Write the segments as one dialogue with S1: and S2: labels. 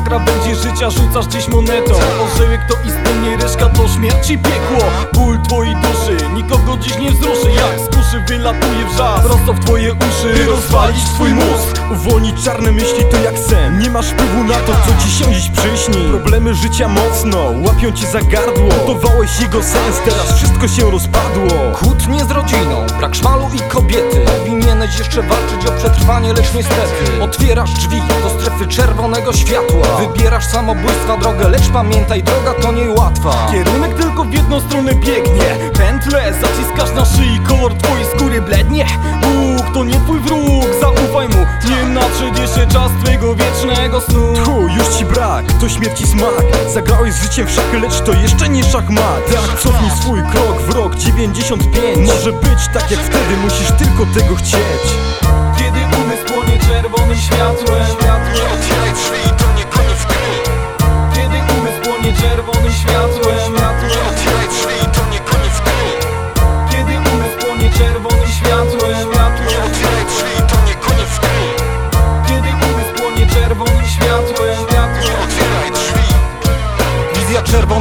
S1: na krawędzi życia rzucasz gdzieś monetą. Orzełek to istnienie, reszka to śmierć piekło. Ból twojej duszy, nikogo dziś nie wzruszy. Jak z kuszy wylatuje wrzask? Prosto w twoje uszy, by rozwalić twój mózg.
S2: Uwolnić czarne myśli to jak sen. Nie masz wpływu na to, co ci się dziś przyśni. Problemy życia mocno, łapią cię za gardło. Budowałeś jego sens, teraz wszystko się rozpadło.
S3: Kłótnie z rodziną, brak szmalu i kobiety. Powinieneś jeszcze walczyć o przetrwanie, lecz niestety. Otwierasz drzwi do strefy czerwonego światła. Wybierasz samobójstwa drogę, lecz pamiętaj, droga to niełatwa.
S1: Kierunek tylko w jedną stronę biegnie. Pętle zaciskasz na szyi, kolor twojej skóry blednie czas wiecznego snu.
S2: Tu już ci brak, to śmierci smak. Zagrałeś z życiem w szachy, lecz to jeszcze nie szachmat. Tak, cofnij swój krok w rok 95 Może być tak jak wtedy, musisz tylko tego chcieć.
S1: Kiedy umysł płonie czerwonym światłem.
S3: Nie otwieraj drzwi,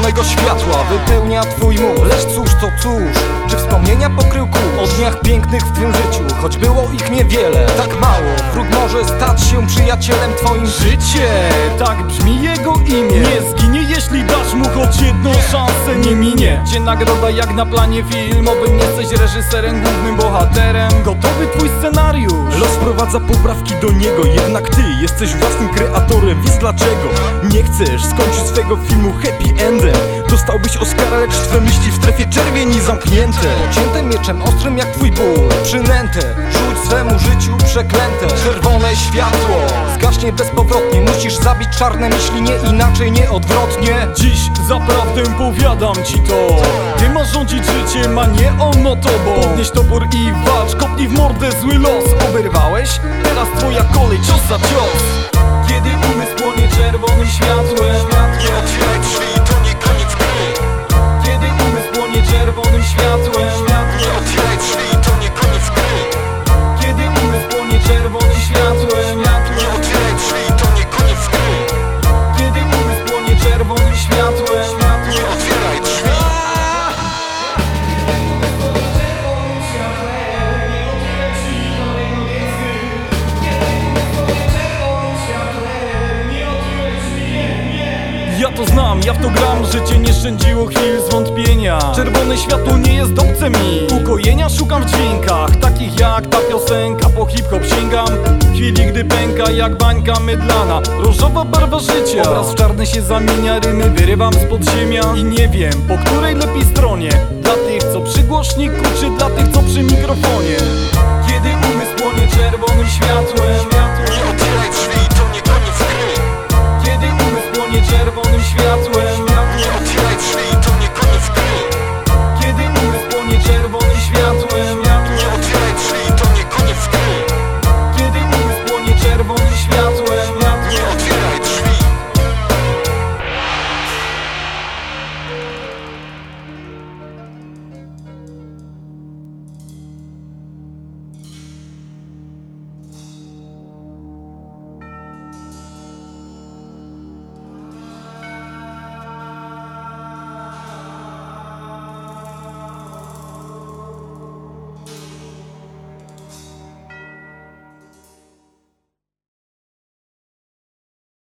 S3: Czerwonego światła wypełnia twój mózg Lecz cóż to cóż, czy wspomnienia pokrył kurz O dniach pięknych w twym życiu, choć było ich niewiele Tak mało, wróg może stać się przyjacielem twoim.
S1: Życie, tak brzmi jego imię. Nie zginie, jeśli dasz mu choć jedną szansę Nie minie. Cię nagroda jak na planie filmowym Jesteś reżyserem, głównym bohaterem. Gotowy twój scenariusz
S2: wprowadza poprawki do niego. Jednak ty jesteś własnym kreatorem Wiesz dlaczego? Nie chcesz skończyć swego filmu happy endem? Dostałbyś Oscara, lecz twe myśli w strefie czerwieni zamknięte.
S3: Cięte mieczem ostrym jak twój ból Przynętę, rzuć swemu życiu przeklęte. Czerwone światło, zgaśnie bezpowrotnie. Musisz zabić czarne myśli, nie inaczej, nie odwrotnie.
S1: Dziś zaprawdę powiadam ci to Ty masz rządzić życiem, a nie ono tobą Podnieś topór i walcz, kopnij w mordę zły los. Oberwałeś? Teraz twoja kolej, cios za cios. Kiedy umysł płonie czerwonym światłem Ja to znam, ja w to gram, życie nie szczędziło chwil zwątpienia. Czerwone światło nie jest obce mi. Ukojenia szukam w dźwiękach, takich jak ta piosenka Po hip-hop. Sięgam, w chwili gdy pęka jak bańka mydlana. Różowa barwa życia, obraz czarny się zamienia Rymy wyrywam z podziemia. I nie wiem, po której lepiej stronie. Dla tych co przy głośniku, czy dla tych co przy mikrofonie. Kiedy umysł płonie